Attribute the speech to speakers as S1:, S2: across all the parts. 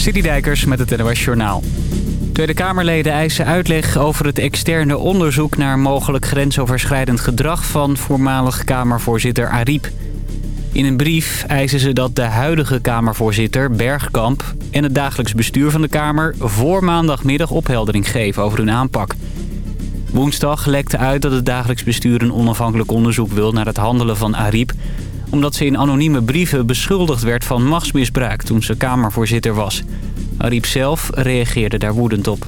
S1: Citydijkers met het NOS Journaal. Tweede Kamerleden eisen uitleg over het externe onderzoek... naar mogelijk grensoverschrijdend gedrag van voormalig Kamervoorzitter Ariep. In een brief eisen ze dat de huidige Kamervoorzitter Bergkamp... en het dagelijks bestuur van de Kamer voor maandagmiddag opheldering geven over hun aanpak. Woensdag lekte uit dat het dagelijks bestuur een onafhankelijk onderzoek wil... naar het handelen van Ariep omdat ze in anonieme brieven beschuldigd werd van machtsmisbruik toen ze Kamervoorzitter was. Ariep zelf reageerde daar woedend op.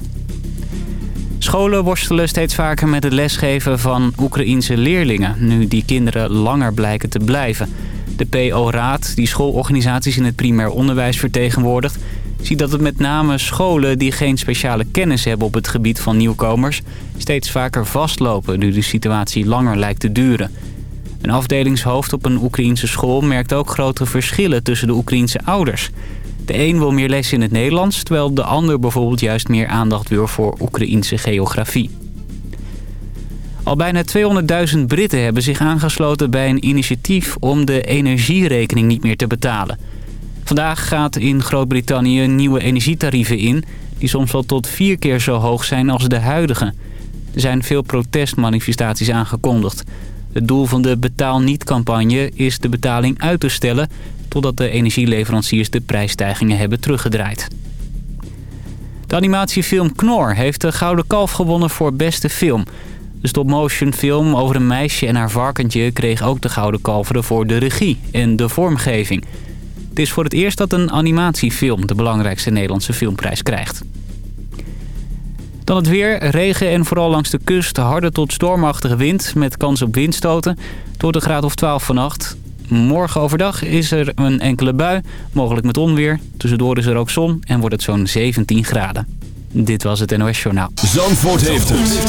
S1: Scholen worstelen steeds vaker met het lesgeven van Oekraïense leerlingen... nu die kinderen langer blijken te blijven. De PO-raad, die schoolorganisaties in het primair onderwijs vertegenwoordigt... ziet dat het met name scholen die geen speciale kennis hebben op het gebied van nieuwkomers... steeds vaker vastlopen nu de situatie langer lijkt te duren... Een afdelingshoofd op een Oekraïense school merkt ook grote verschillen tussen de Oekraïense ouders. De een wil meer les in het Nederlands, terwijl de ander bijvoorbeeld juist meer aandacht wil voor Oekraïense geografie. Al bijna 200.000 Britten hebben zich aangesloten bij een initiatief om de energierekening niet meer te betalen. Vandaag gaat in Groot-Brittannië nieuwe energietarieven in... die soms wel tot vier keer zo hoog zijn als de huidige. Er zijn veel protestmanifestaties aangekondigd. Het doel van de Betaal Niet-campagne is de betaling uit te stellen... totdat de energieleveranciers de prijsstijgingen hebben teruggedraaid. De animatiefilm Knor heeft de Gouden Kalf gewonnen voor beste film. De stop-motion film over een meisje en haar varkentje kreeg ook de Gouden Kalveren voor de regie en de vormgeving. Het is voor het eerst dat een animatiefilm de belangrijkste Nederlandse filmprijs krijgt. Dan het weer, regen en vooral langs de kust harde tot stormachtige wind met kans op windstoten. Tot een graad of 12 vannacht. Morgen overdag is er een enkele bui, mogelijk met onweer. Tussendoor is er ook zon en wordt het zo'n 17 graden. Dit was het NOS Journaal.
S2: Zandvoort heeft het.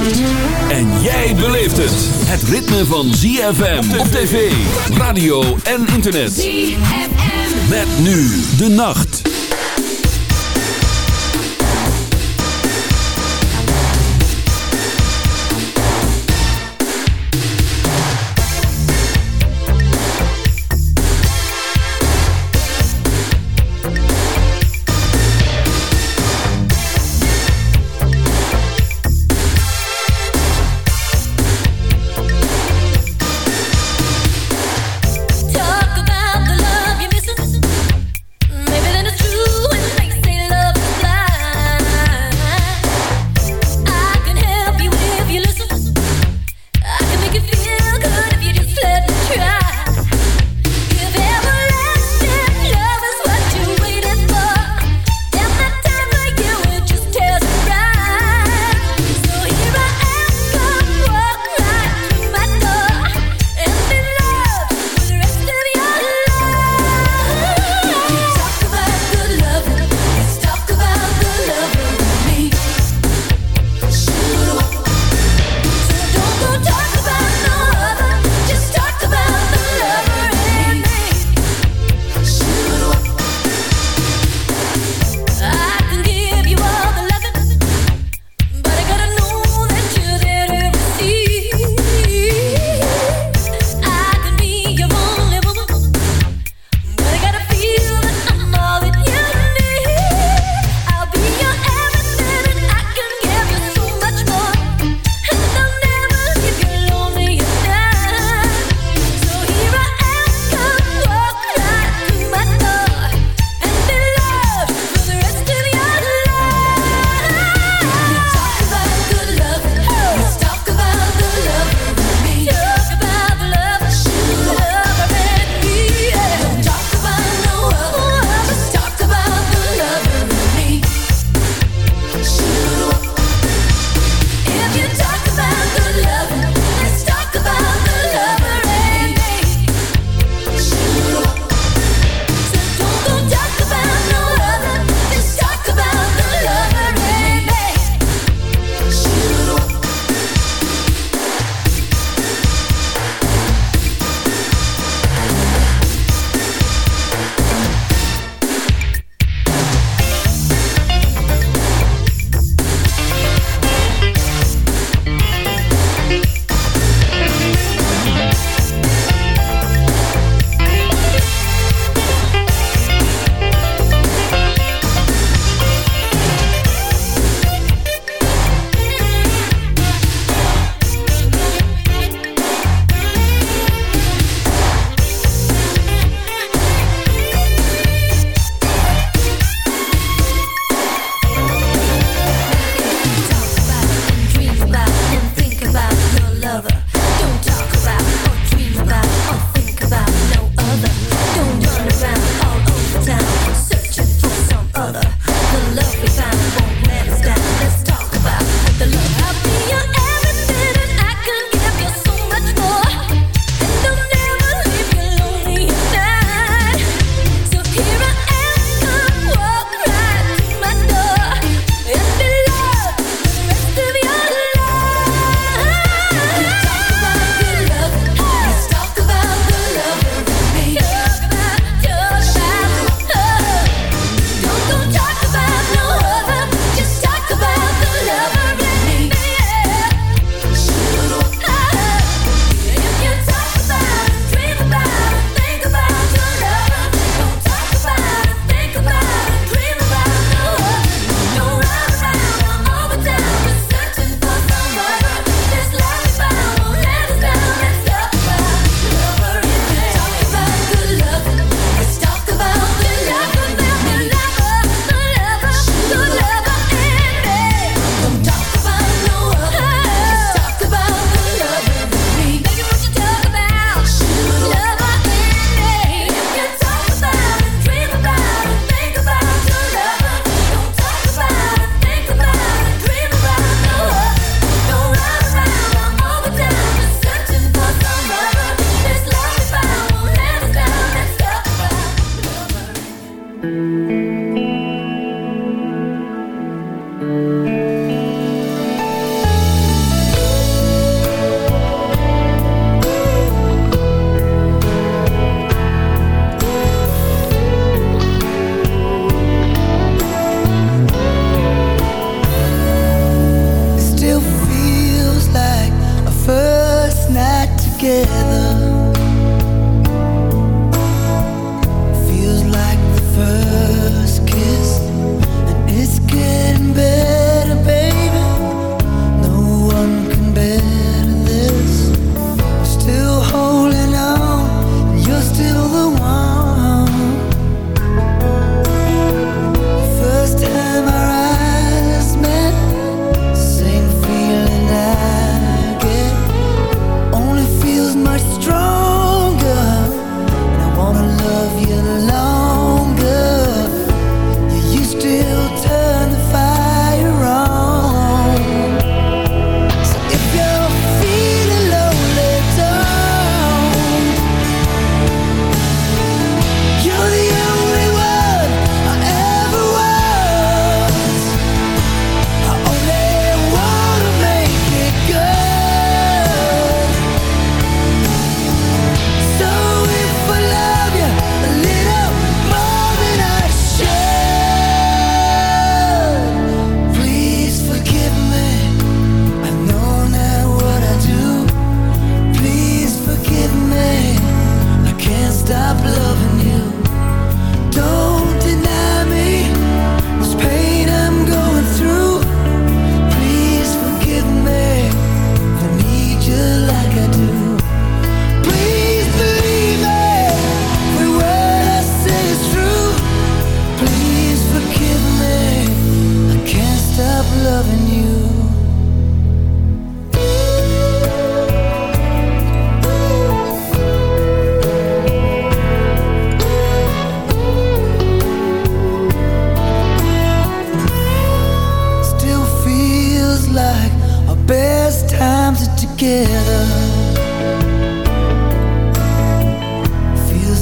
S2: En jij beleeft het. Het ritme van ZFM op tv, radio en internet. ZFM. Met nu de nacht.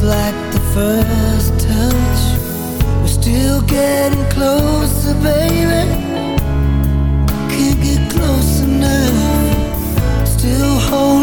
S3: like the first touch. We're still getting closer, baby. Can't get close enough. Still holding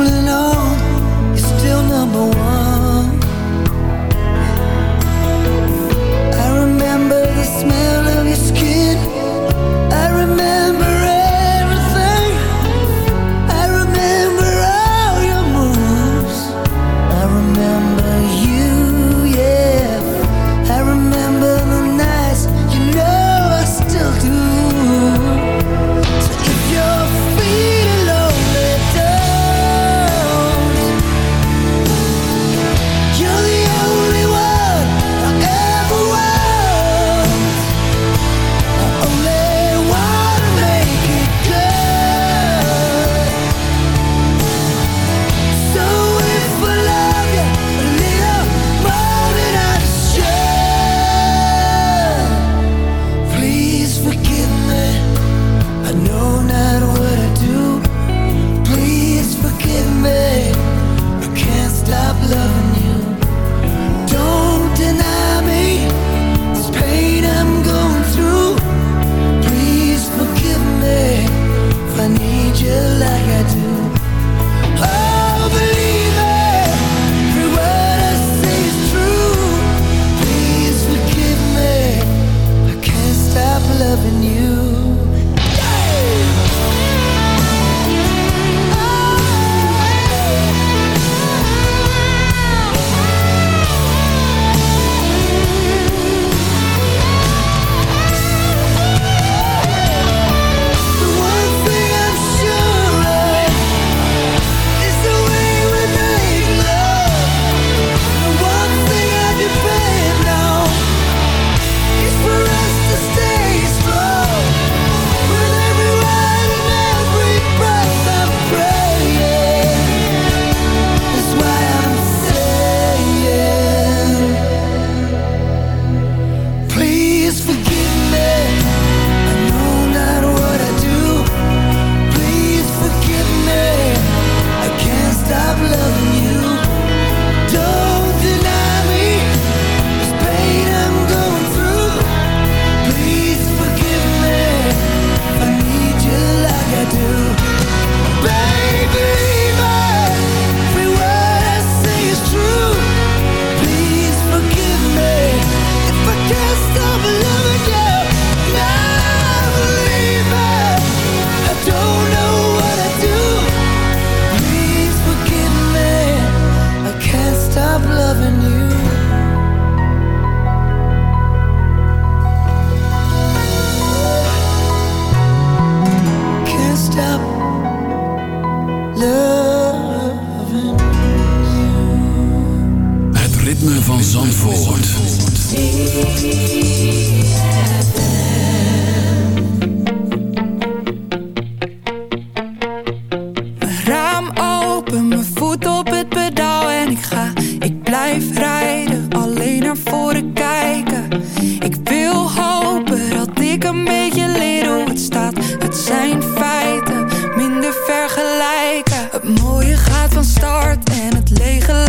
S3: gaat van start en
S4: het lege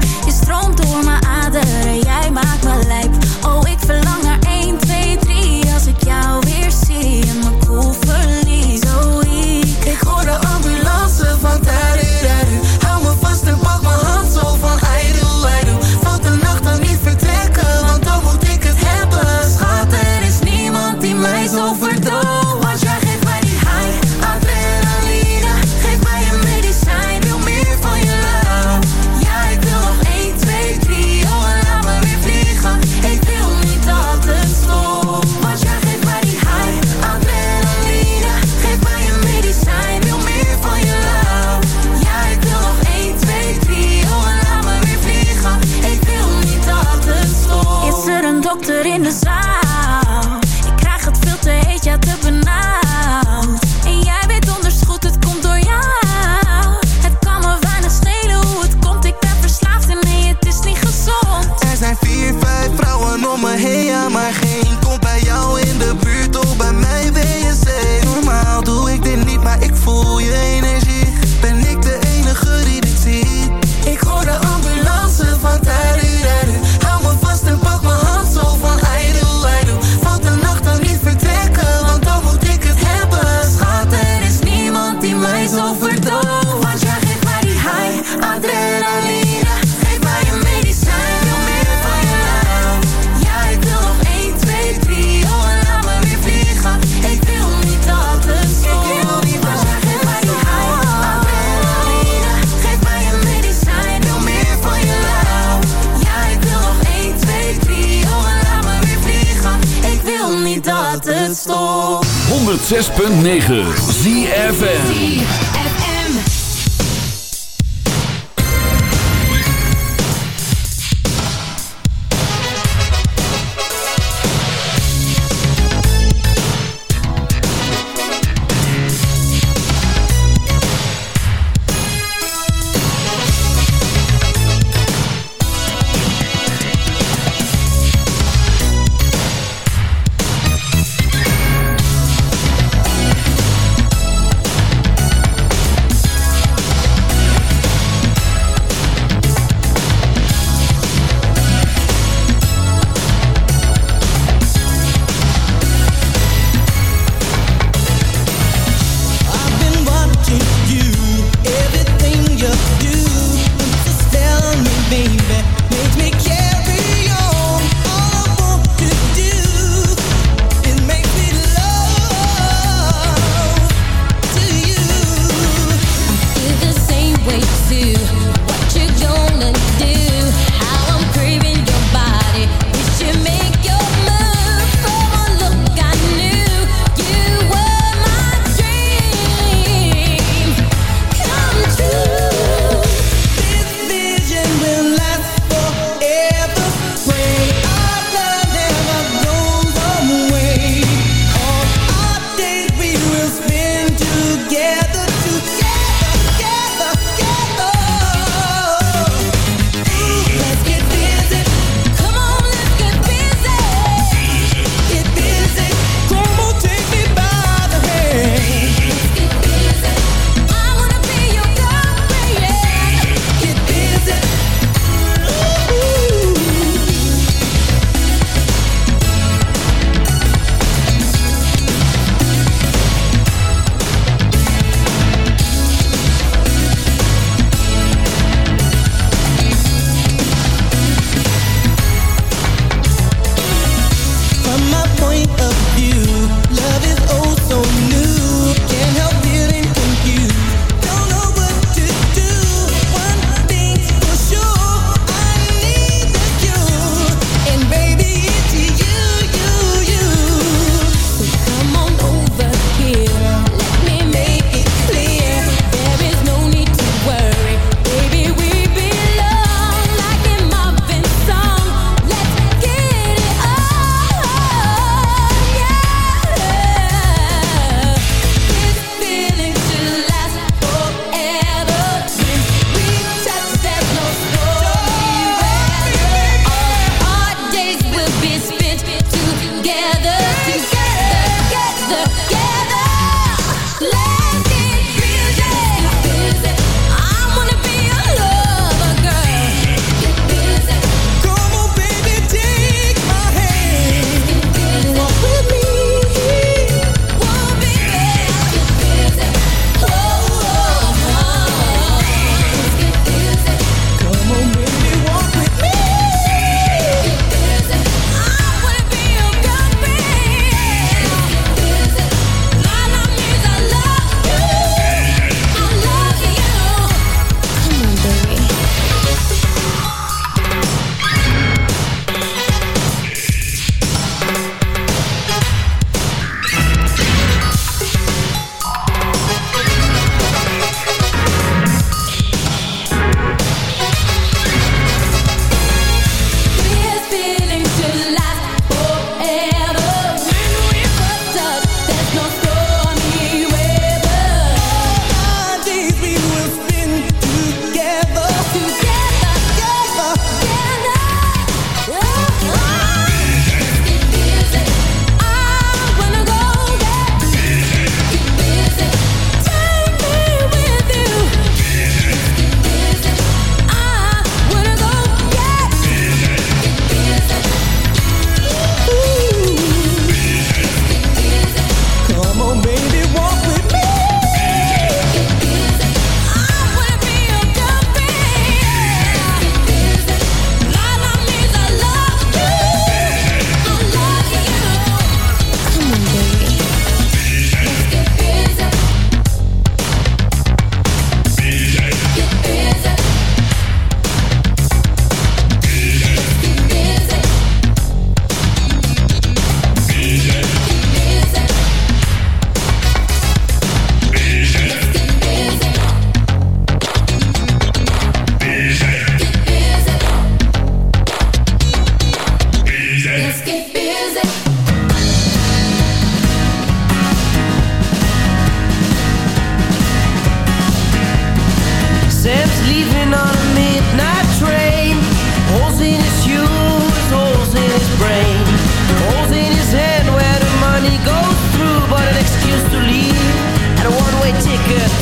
S4: stroomt door mijn aderen, jij maakt me lijp. Oh, ik verlang naar 1, 2, 3 als ik jou weer zie in mijn koel cool. 106.9
S2: ZFN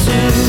S5: Thank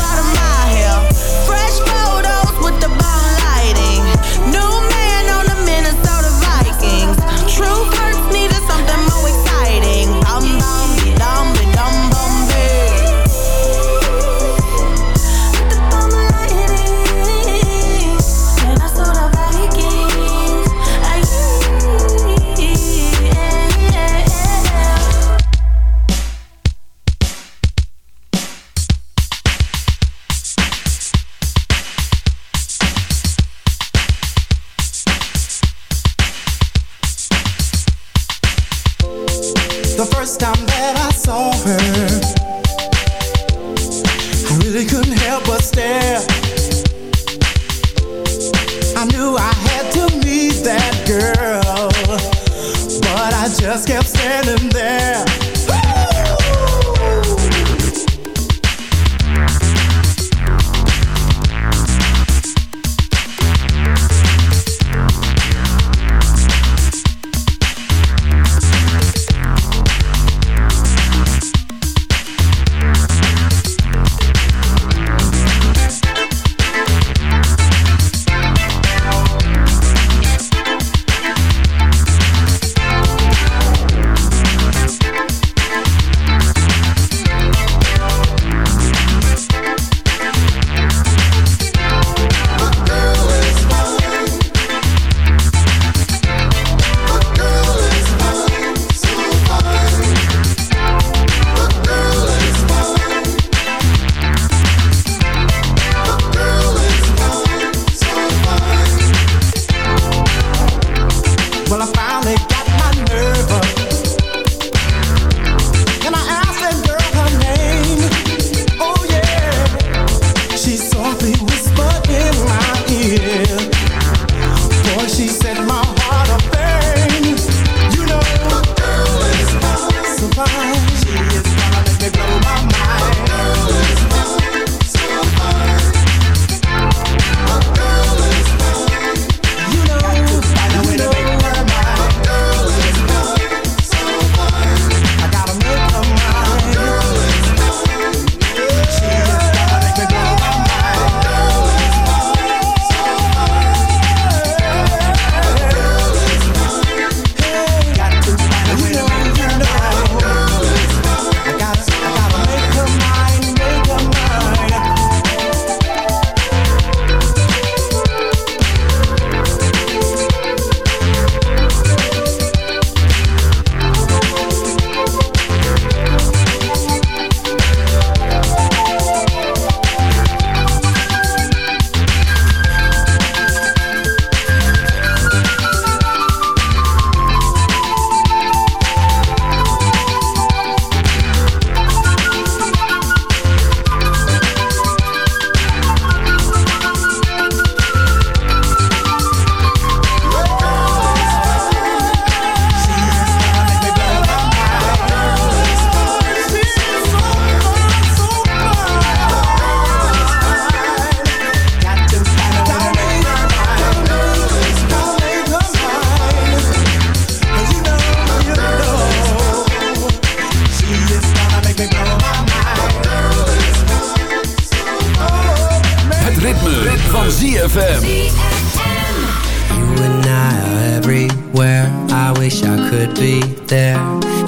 S6: Out of my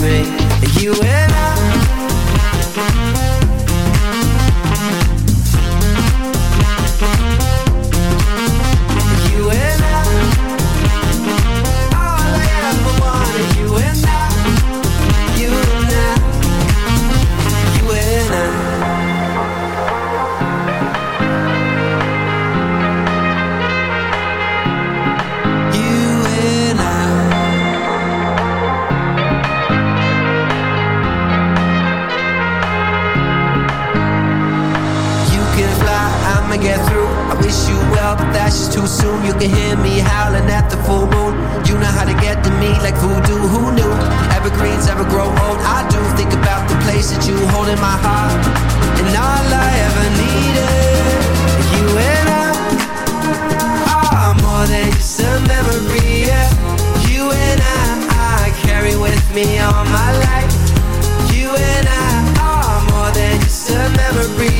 S7: with. You and get through. I wish you well, but that's just too soon. You can hear me howling at the full moon. You know how to get to me like voodoo. Who knew? Evergreens ever grow old. I do think about the place that you hold in my heart, and all I ever needed. You and I are more than just a memory. Yeah. You and I, I carry with me all my life. You and I are more than just a memory,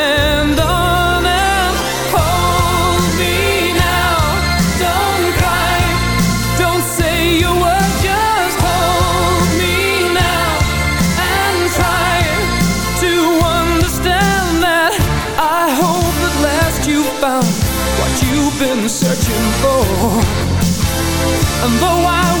S8: And though I